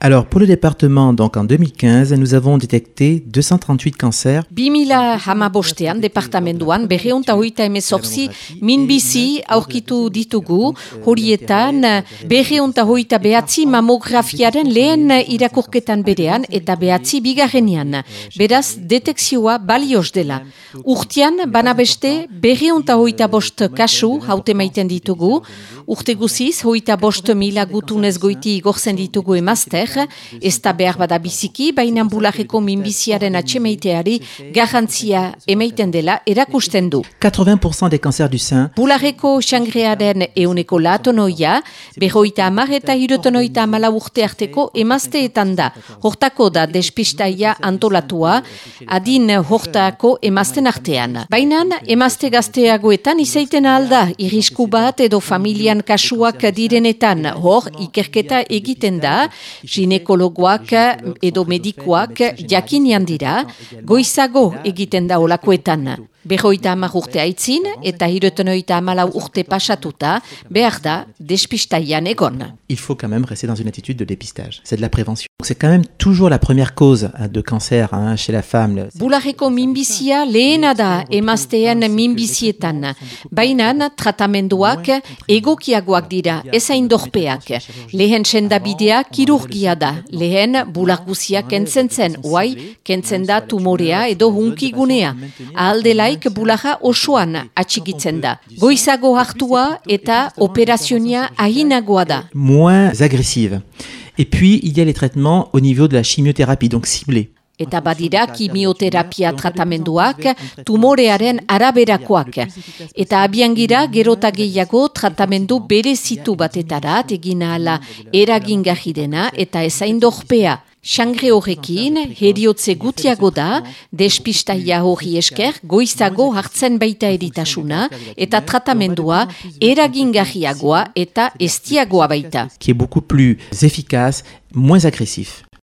Alors, pour le département, donc en 2015, nous avons détecté 238 cancers. 2000 hamabostean departamenduan berreunta hoita emezorzi minbizi aurkitu ditugu, horietan berreunta hoita behatzi mamografiaren lehen irakurketan berean eta behatzi bigarrenian. Beraz, detekzioa balioz dela. Urtean, bana beste, berreunta hoita bost kasu haute maiten ditugu, urte guziz, hoita bost mila gutunez goiti igorzen ditugu emazter, ez da behar bada biziki, baina bulareko minbiziaren atxemeiteari garantzia emeiten dela erakusten du. 80% des cancers du sein. Bulareko xangrearen euneko latonoia, berroita amar eta hirotonoita amala urte arteko emazteetan da. Hortako da despistaia antolatua, adin hortako emazten artean. Baina emazte gazteagoetan izaiten alda, irisku bat edo familian kasuak direnetan, hor ikerketa egiten da, ginekologoak edo medikoak jakinian dira, goizago egiten da olakoetan. Berroita hamar urte aitzin eta hirotenoita amalau urte pasatuta, behar da despistaian egon. Il faut quand même rester dans une attitude de dépistage. C'est de la prévention. C'est quand même toujours la première cause de cancer hein, chez la femme. Bulareko minbizia lehena da emaztean minbizietan. Bainan tratamenduak egokiagoak dira, ezain dorpeak. Lehen sendabidea kirurgia da. Lehen bularguziak kentzen zen, oai, kentzen da tumorea edo hunkigunea. Ahaldelaik bulaja osoan atxikitzen da. Goizago hartua eta operazionia ahinagoa da. Moins agressive. Et puis, il y a les traitements au niveau de la chimiothérapie, donc ciblés. Eta badira kimioterapia tratamenduak tumorearen araberakoak. Eta abiangira gerota gehiago tratamendu berezitu batetarat egin ala eragingarridena eta ezain dorpea. Xangre horrekin, heriotze gutiago da, despistaia hori esker, goizago hartzen baita eritasuna, eta tratamendua eragingarriagoa eta estiagoa baita. Est beaucoup plus efficace, moins agressif.